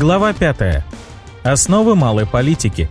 Глава 5. Основы малой политики.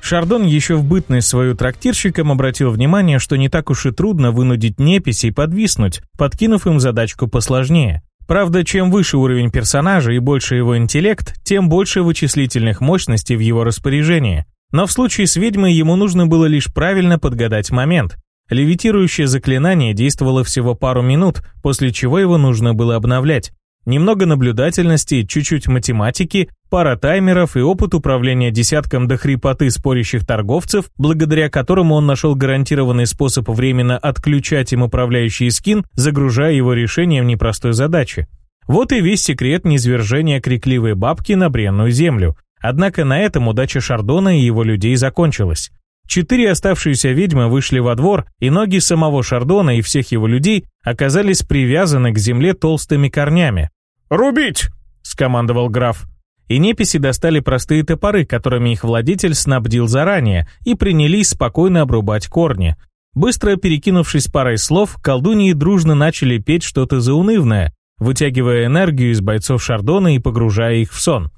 Шардон еще в бытность свою трактирщиком обратил внимание, что не так уж и трудно вынудить неписей подвиснуть, подкинув им задачку посложнее. Правда, чем выше уровень персонажа и больше его интеллект, тем больше вычислительных мощностей в его распоряжении. Но в случае с ведьмой ему нужно было лишь правильно подгадать момент. Левитирующее заклинание действовало всего пару минут, после чего его нужно было обновлять. Немного наблюдательности, чуть-чуть математики, пара таймеров и опыт управления десятком до хрипоты спорящих торговцев, благодаря которому он нашел гарантированный способ временно отключать им управляющий скин, загружая его решением непростой задачи. Вот и весь секрет низвержения крикливой бабки на бренную землю. Однако на этом удача Шардона и его людей закончилась. Четыре оставшиеся ведьмы вышли во двор, и ноги самого Шардона и всех его людей оказались привязаны к земле толстыми корнями, «Рубить!» — скомандовал граф. И неписи достали простые топоры, которыми их владетель снабдил заранее, и принялись спокойно обрубать корни. Быстро перекинувшись парой слов, колдуньи дружно начали петь что-то заунывное, вытягивая энергию из бойцов Шардона и погружая их в сон.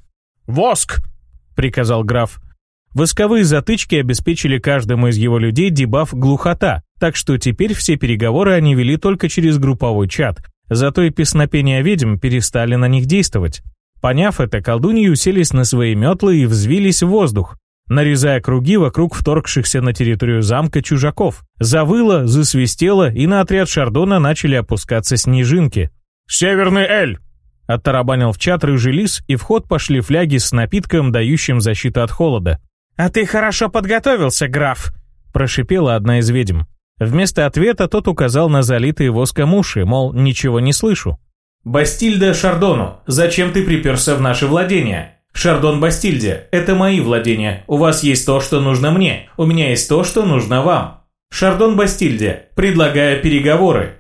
«Воск!» — приказал граф. Восковые затычки обеспечили каждому из его людей дебаф «глухота», так что теперь все переговоры они вели только через групповой чат — Зато и песнопения ведьм перестали на них действовать. Поняв это, колдуньи уселись на свои метлы и взвились в воздух, нарезая круги вокруг вторгшихся на территорию замка чужаков. Завыло, засвистело, и на отряд Шардона начали опускаться снежинки. «Северный Эль!» Оттарабанил в чат рыжий лис, и в ход пошли фляги с напитком, дающим защиту от холода. «А ты хорошо подготовился, граф!» Прошипела одна из ведьм. Вместо ответа тот указал на залитые воском уши, мол, ничего не слышу. «Бастильда Шардону, зачем ты приперся в наше владение?» «Шардон Бастильде, это мои владения. У вас есть то, что нужно мне. У меня есть то, что нужно вам». «Шардон Бастильде, предлагая переговоры».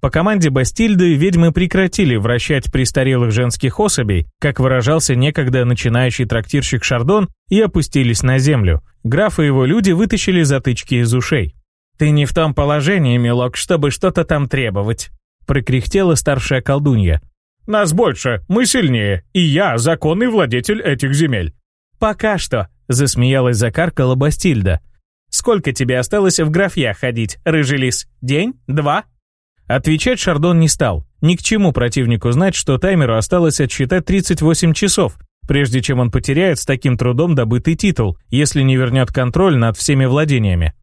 По команде Бастильды ведьмы прекратили вращать престарелых женских особей, как выражался некогда начинающий трактирщик Шардон, и опустились на землю. Граф и его люди вытащили затычки из ушей. «Ты не в том положении, милок, чтобы что-то там требовать», — прокряхтела старшая колдунья. «Нас больше, мы сильнее, и я законный владетель этих земель». «Пока что», — засмеялась закаркала Бастильда. «Сколько тебе осталось в графья ходить, рыжелис? День? Два?» Отвечать Шардон не стал. Ни к чему противнику знать, что таймеру осталось отсчитать 38 часов, прежде чем он потеряет с таким трудом добытый титул, если не вернет контроль над всеми владениями.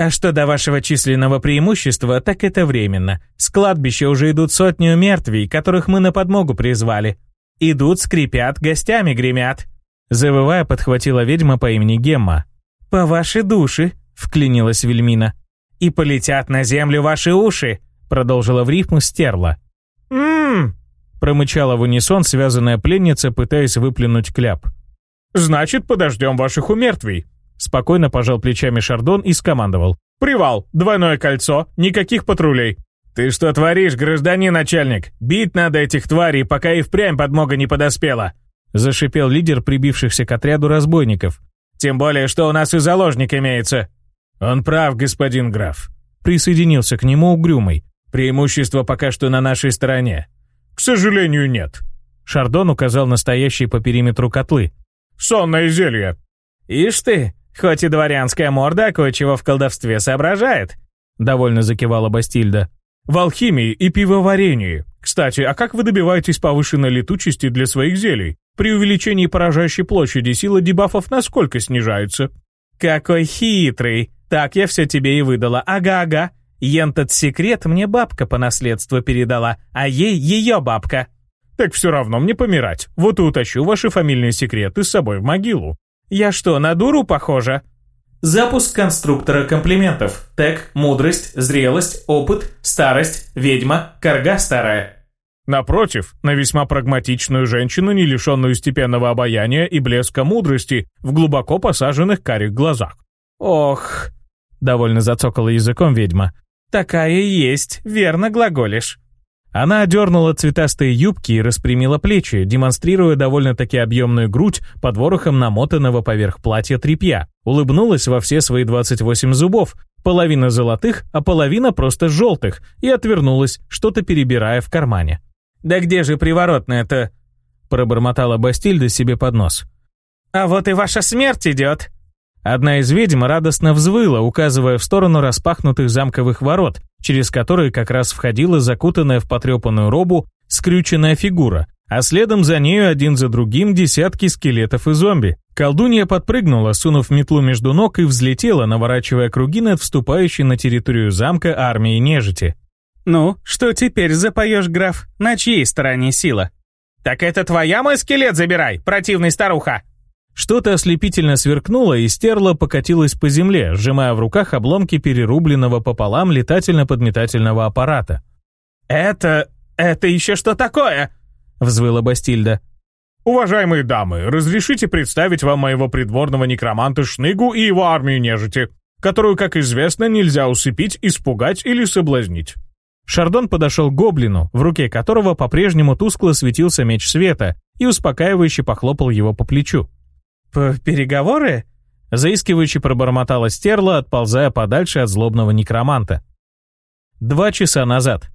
А что до вашего численного преимущества, так это временно. С кладбища уже идут сотни мертвей, которых мы на подмогу призвали. Идут, скрипят, гостями гремят». Завывая, подхватила ведьма по имени Гемма. «По вашей души», — вклинилась Вельмина. «И полетят на землю ваши уши», — продолжила в рифму стерла. «М-м-м», промычала в унисон связанная пленница, пытаясь выплюнуть кляп. «Значит, подождем ваших умертвий», Спокойно пожал плечами Шардон и скомандовал. «Привал! Двойное кольцо! Никаких патрулей!» «Ты что творишь, гражданин начальник? Бить надо этих тварей, пока и впрямь подмога не подоспела!» Зашипел лидер прибившихся к отряду разбойников. «Тем более, что у нас и заложник имеется!» «Он прав, господин граф!» Присоединился к нему угрюмый. «Преимущество пока что на нашей стороне». «К сожалению, нет!» Шардон указал настоящие по периметру котлы. «Сонное зелье!» «Ишь ты! Хоть и дворянская морда кое-чего в колдовстве соображает», — довольно закивала Бастильда. «В алхимии и пивоварении. Кстати, а как вы добиваетесь повышенной летучести для своих зелий? При увеличении поражающей площади сила дебафов насколько снижается?» «Какой хитрый! Так я все тебе и выдала. Ага-ага. Ентот секрет мне бабка по наследству передала, а ей ее бабка». «Так все равно мне помирать. Вот и утащу ваши фамильные секреты с собой в могилу. Я что, на дуру похожа? Запуск конструктора комплиментов. Тег, мудрость, зрелость, опыт, старость, ведьма, корга старая. Напротив, на весьма прагматичную женщину, не лишенную степенного обаяния и блеска мудрости, в глубоко посаженных карих глазах. «Ох!» — довольно зацокала языком ведьма. «Такая есть, верно глаголишь». Она одернула цветастые юбки и распрямила плечи, демонстрируя довольно-таки объемную грудь под ворохом намотанного поверх платья тряпья. Улыбнулась во все свои 28 зубов, половина золотых, а половина просто желтых, и отвернулась, что-то перебирая в кармане. «Да где же приворотная-то?» пробормотала Бастильда себе под нос. «А вот и ваша смерть идет!» Одна из ведьм радостно взвыла, указывая в сторону распахнутых замковых ворот, через которые как раз входила закутанная в потрепанную робу скрюченная фигура, а следом за нею один за другим десятки скелетов и зомби. Колдунья подпрыгнула, сунув метлу между ног и взлетела, наворачивая круги над вступающей на территорию замка армии нежити. «Ну, что теперь запоешь, граф? На чьей стороне сила?» «Так это твоя мой скелет забирай, противный старуха!» Что-то ослепительно сверкнуло, и стерло покатилось по земле, сжимая в руках обломки перерубленного пополам летательно-подметательного аппарата. «Это... это еще что такое?» — взвыла Бастильда. «Уважаемые дамы, разрешите представить вам моего придворного некроманта Шныгу и его армию нежити, которую, как известно, нельзя усыпить, испугать или соблазнить». Шардон подошел к гоблину, в руке которого по-прежнему тускло светился меч света, и успокаивающе похлопал его по плечу. П «Переговоры?» — заискивающе пробормотала стерла, отползая подальше от злобного некроманта. Два часа назад.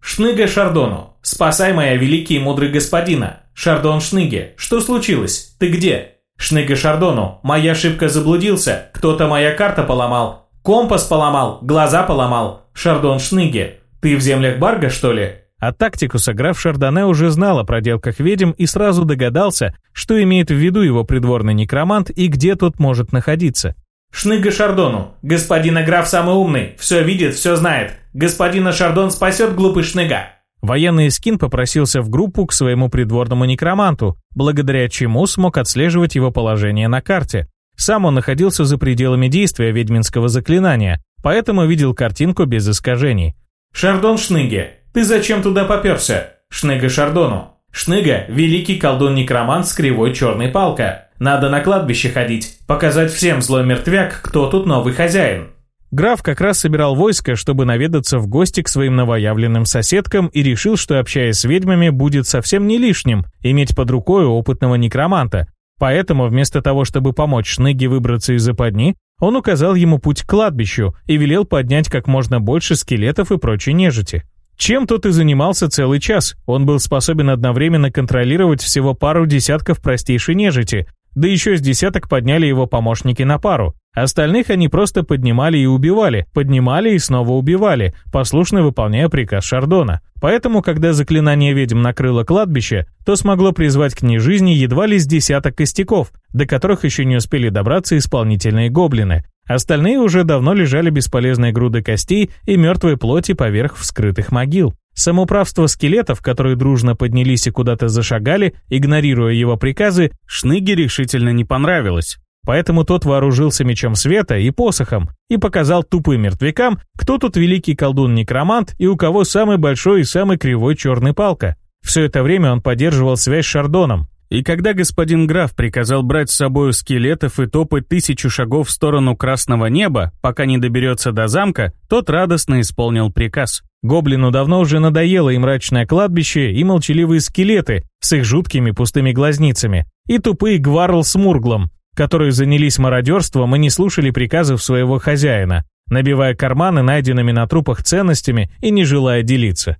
«Шныга Шардону! Спасай, моя великий и мудрый господина! Шардон Шныге! Что случилось? Ты где?» «Шныга Шардону! Моя ошибка заблудился! Кто-то моя карта поломал! Компас поломал! Глаза поломал! Шардон Шныге! Ты в землях Барга, что ли?» а тактику граф Шардоне уже знал о проделках ведьм и сразу догадался, что имеет в виду его придворный некромант и где тот может находиться. «Шныга Шардону! господин граф самый умный! Все видит, все знает! Господина Шардон спасет глупый шныга!» Военный скин попросился в группу к своему придворному некроманту, благодаря чему смог отслеживать его положение на карте. Сам он находился за пределами действия ведьминского заклинания, поэтому видел картинку без искажений. «Шардон Шныге, ты зачем туда попёрся, Шныга Шардону. Шныга – великий колдун-некромант с кривой чёрной палкой. Надо на кладбище ходить, показать всем злой мертвяк, кто тут новый хозяин. Граф как раз собирал войско, чтобы наведаться в гости к своим новоявленным соседкам и решил, что, общаясь с ведьмами, будет совсем не лишним иметь под рукой опытного некроманта. Поэтому, вместо того, чтобы помочь Шныге выбраться из западни, он указал ему путь к кладбищу и велел поднять как можно больше скелетов и прочей нежити. Чем тот и занимался целый час, он был способен одновременно контролировать всего пару десятков простейшей нежити, да еще с десяток подняли его помощники на пару. Остальных они просто поднимали и убивали, поднимали и снова убивали, послушно выполняя приказ Шардона. Поэтому, когда заклинание ведьм накрыло кладбище, то смогло призвать к ней жизни едва ли с десяток костяков, до которых еще не успели добраться исполнительные гоблины. Остальные уже давно лежали бесполезной груды костей и мертвой плоти поверх вскрытых могил. Самоуправство скелетов, которые дружно поднялись и куда-то зашагали, игнорируя его приказы, Шныге решительно не понравилось. Поэтому тот вооружился мечом света и посохом и показал тупым мертвякам, кто тут великий колдун-некромант и у кого самый большой и самый кривой черный палка. Все это время он поддерживал связь с Шардоном, и когда господин граф приказал брать с собою скелетов и топать тысячу шагов в сторону красного неба, пока не доберется до замка, тот радостно исполнил приказ. Гоблину давно уже надоело и мрачное кладбище, и молчаливые скелеты с их жуткими пустыми глазницами, и тупые гварл с мурглом, которые занялись мародерством и не слушали приказов своего хозяина, набивая карманы найденными на трупах ценностями и не желая делиться.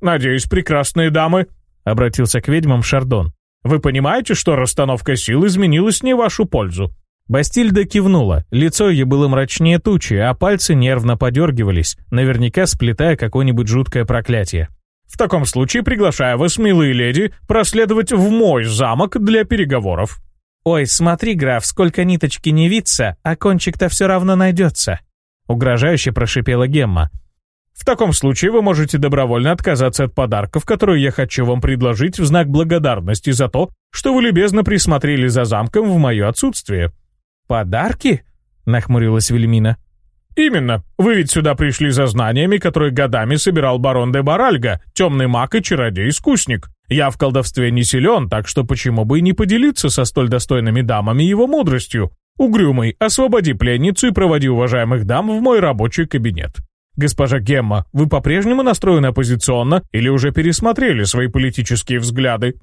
«Надеюсь, прекрасные дамы», — обратился к ведьмам Шардон. Вы понимаете, что расстановка сил изменилась не в вашу пользу?» Бастильда кивнула, лицо ее было мрачнее тучи, а пальцы нервно подергивались, наверняка сплетая какое-нибудь жуткое проклятие. «В таком случае приглашаю вас, милые леди, проследовать в мой замок для переговоров». «Ой, смотри, граф, сколько ниточки не виться, а кончик-то все равно найдется», — угрожающе прошипела Гемма. В таком случае вы можете добровольно отказаться от подарков, которые я хочу вам предложить в знак благодарности за то, что вы любезно присмотрели за замком в мое отсутствие». «Подарки?» — нахмурилась Вильмина. «Именно. Вы ведь сюда пришли за знаниями, которые годами собирал барон де Баральга, темный маг и чародей-искусник. Я в колдовстве не силен, так что почему бы и не поделиться со столь достойными дамами его мудростью? Угрюмый, освободи пленницу и проводи уважаемых дам в мой рабочий кабинет. Госпожа Гемма, вы по-прежнему настроены оппозиционно или уже пересмотрели свои политические взгляды?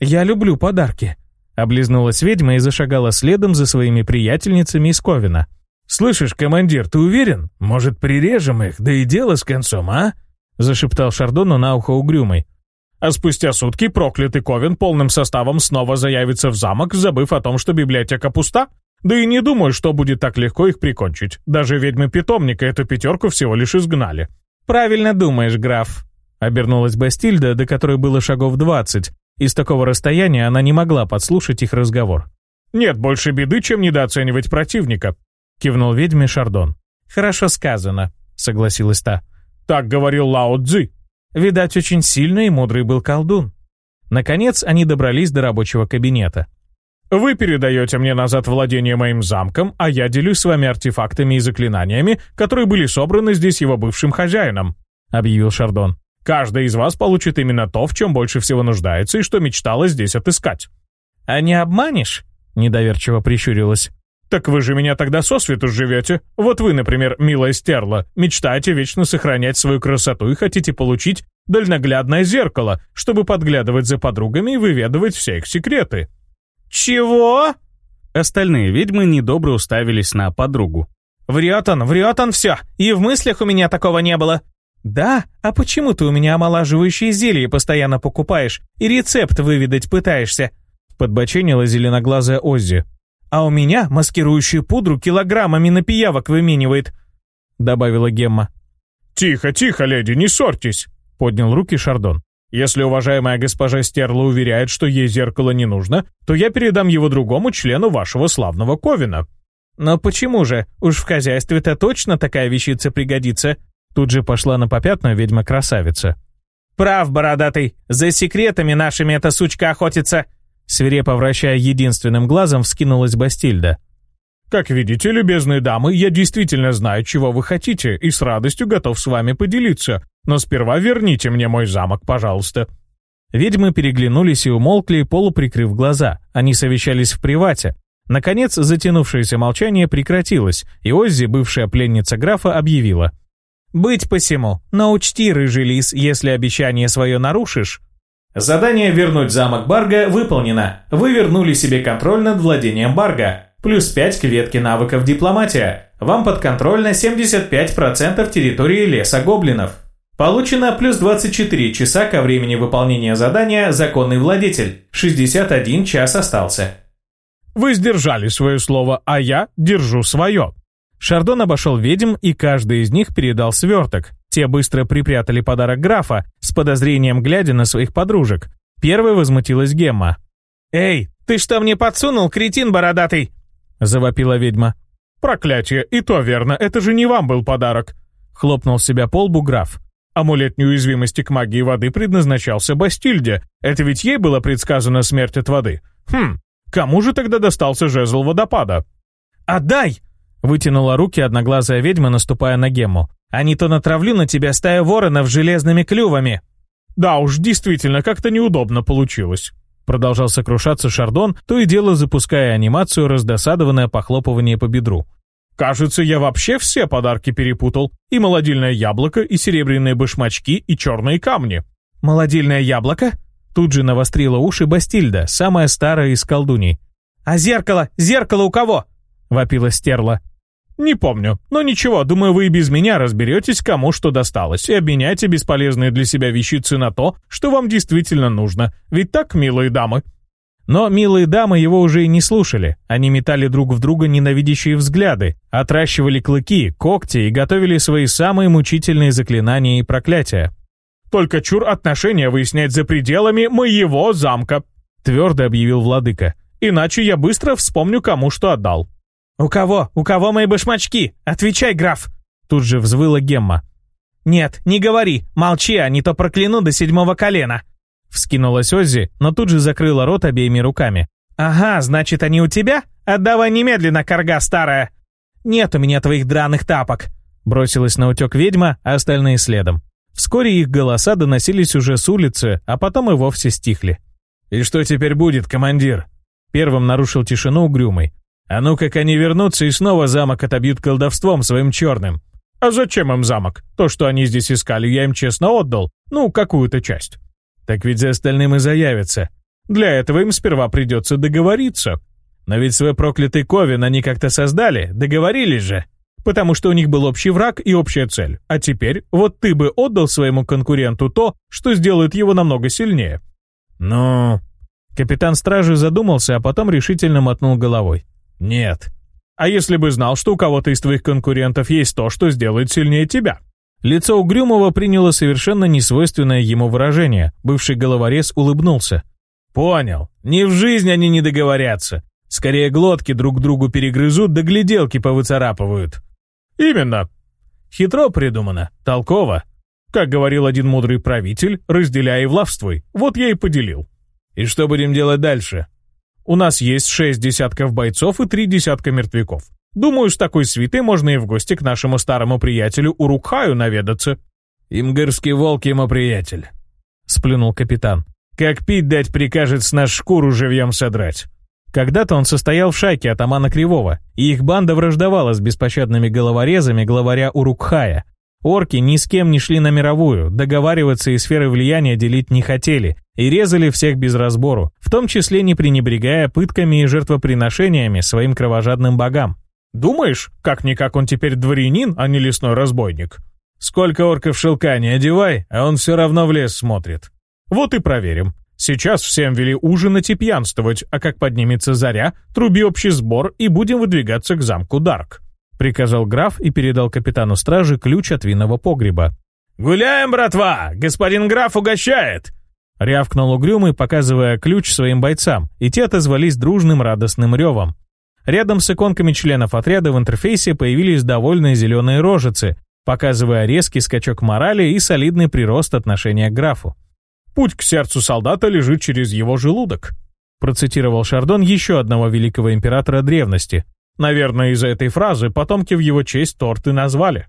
Я люблю подарки. Облизнулась ведьма и зашагала следом за своими приятельницами из Ковина. «Слышишь, командир, ты уверен? Может, прирежем их, да и дело с концом, а?» Зашептал Шардону на ухо угрюмый. А спустя сутки проклятый Ковен полным составом снова заявится в замок, забыв о том, что библиотека пуста? Да и не думаю, что будет так легко их прикончить. Даже ведьмы-питомника эту пятерку всего лишь изгнали. «Правильно думаешь, граф», — обернулась Бастильда, до которой было шагов двадцать. Из такого расстояния она не могла подслушать их разговор. «Нет больше беды, чем недооценивать противника», — кивнул ведьме Шардон. «Хорошо сказано», — согласилась та. «Так говорил Лао Цзи». Видать, очень сильный и мудрый был колдун. Наконец они добрались до рабочего кабинета. Вы передаете мне назад владение моим замком, а я делюсь с вами артефактами и заклинаниями, которые были собраны здесь его бывшим хозяином», — объявил Шардон. «Каждый из вас получит именно то, в чем больше всего нуждается и что мечтала здесь отыскать». «А не обманешь?» — недоверчиво прищурилась. «Так вы же меня тогда сосвету живете. Вот вы, например, милая стерла, мечтаете вечно сохранять свою красоту и хотите получить дальноглядное зеркало, чтобы подглядывать за подругами и выведывать все их секреты». «Чего?» Остальные ведьмы недобро уставились на подругу. «Врет он, врет он все, и в мыслях у меня такого не было». «Да? А почему ты у меня омолаживающие зелья постоянно покупаешь и рецепт выведать пытаешься?» Подбоченила зеленоглазая Оззи. «А у меня маскирующую пудру килограммами на пиявок выменивает», добавила Гемма. «Тихо, тихо, леди, не ссорьтесь», поднял руки Шардон. Если уважаемая госпожа Стерла уверяет, что ей зеркало не нужно, то я передам его другому члену вашего славного Ковина». «Но почему же? Уж в хозяйстве-то точно такая вещица пригодится». Тут же пошла на попятную ведьма-красавица. «Прав, бородатый! За секретами нашими эта сучка охотится!» Свирепо вращая единственным глазом, вскинулась Бастильда. «Как видите, любезные дамы, я действительно знаю, чего вы хотите, и с радостью готов с вами поделиться. Но сперва верните мне мой замок, пожалуйста». Ведьмы переглянулись и умолкли, полуприкрыв глаза. Они совещались в привате. Наконец, затянувшееся молчание прекратилось, и Оззи, бывшая пленница графа, объявила. «Быть посему, но учти, рыжий лис, если обещание свое нарушишь». Задание «Вернуть замок Барга» выполнено. Вы вернули себе контроль над владением Барга. Плюс 5 к ветке навыков «Дипломатия». Вам подконтрольно 75% территории леса гоблинов. Получено плюс 24 часа ко времени выполнения задания «Законный владетель». 61 час остался. Вы сдержали свое слово, а я держу свое. Шардон обошел ведьм, и каждый из них передал сверток. Те быстро припрятали подарок графа, с подозрением глядя на своих подружек. Первой возмутилась Гемма. «Эй, ты что мне подсунул, кретин бородатый?» — завопила ведьма. «Проклятие, и то верно, это же не вам был подарок!» — хлопнул себя по лбу граф. Амулет неуязвимости к магии воды предназначался Бастильде. Это ведь ей была предсказана смерть от воды. Хм, кому же тогда достался жезл водопада? «Отдай!» — вытянула руки одноглазая ведьма, наступая на гему. Они не то натравлю на тебя стая воронов с железными клювами!» «Да уж, действительно, как-то неудобно получилось». Продолжал сокрушаться Шардон, то и дело запуская анимацию раздосадованное похлопывание по бедру. Кажется, я вообще все подарки перепутал. И молодильное яблоко, и серебряные башмачки, и черные камни. Молодильное яблоко? Тут же навострила уши Бастильда, самая старая из колдуней. А зеркало? Зеркало у кого? Вопила стерла. «Не помню. Но ничего, думаю, вы и без меня разберетесь, кому что досталось, и обменяйте бесполезные для себя вещицы на то, что вам действительно нужно. Ведь так, милые дамы?» Но милые дамы его уже и не слушали. Они метали друг в друга ненавидящие взгляды, отращивали клыки, когти и готовили свои самые мучительные заклинания и проклятия. «Только чур отношения выяснять за пределами моего замка», — твердо объявил владыка. «Иначе я быстро вспомню, кому что отдал». «У кого? У кого мои башмачки? Отвечай, граф!» Тут же взвыла Гемма. «Нет, не говори, молчи, а не то прокляну до седьмого колена!» Вскинулась Оззи, но тут же закрыла рот обеими руками. «Ага, значит, они у тебя? Отдавай немедленно, корга старая!» «Нет у меня твоих драных тапок!» Бросилась на утек ведьма, а остальные следом. Вскоре их голоса доносились уже с улицы, а потом и вовсе стихли. «И что теперь будет, командир?» Первым нарушил тишину угрюмый. «А ну, как они вернутся и снова замок отобьют колдовством своим черным!» «А зачем им замок? То, что они здесь искали, я им честно отдал. Ну, какую-то часть». Так ведь за остальным и заявятся. Для этого им сперва придется договориться. Но ведь свой проклятый Ковен они как-то создали, договорились же. Потому что у них был общий враг и общая цель. А теперь вот ты бы отдал своему конкуренту то, что сделает его намного сильнее. Ну... Капитан стражи задумался, а потом решительно мотнул головой. «Нет». «А если бы знал, что у кого-то из твоих конкурентов есть то, что сделает сильнее тебя?» Лицо Угрюмого приняло совершенно несвойственное ему выражение. Бывший головорез улыбнулся. «Понял. не в жизнь они не договорятся. Скорее глотки друг другу перегрызут, да гляделки повыцарапывают». «Именно. Хитро придумано. Толково. Как говорил один мудрый правитель, разделяй и влавствуй. Вот я и поделил». «И что будем делать дальше?» «У нас есть шесть десятков бойцов и три десятка мертвяков. Думаю, с такой свитой можно и в гости к нашему старому приятелю Урукхаю наведаться». «Имгырский волк ему приятель», — сплюнул капитан. «Как пить дать прикажет с нас шкуру живьем содрать». Когда-то он состоял в шайке атамана Кривого, и их банда враждовала с беспощадными головорезами главаря Урукхая. Орки ни с кем не шли на мировую, договариваться и сферы влияния делить не хотели, и резали всех без разбору, в том числе не пренебрегая пытками и жертвоприношениями своим кровожадным богам. Думаешь, как-никак он теперь дворянин, а не лесной разбойник? Сколько орков шелка не одевай, а он все равно в лес смотрит. Вот и проверим. Сейчас всем вели ужинать и пьянствовать, а как поднимется заря, труби общий сбор и будем выдвигаться к замку Дарк», — приказал граф и передал капитану стражи ключ от винного погреба. «Гуляем, братва! Господин граф угощает!» Рявкнул угрюмый, показывая ключ своим бойцам, и те отозвались дружным радостным ревом. Рядом с иконками членов отряда в интерфейсе появились довольные зеленые рожицы, показывая резкий скачок морали и солидный прирост отношения к графу. «Путь к сердцу солдата лежит через его желудок», процитировал Шардон еще одного великого императора древности. «Наверное, из-за этой фразы потомки в его честь торты назвали».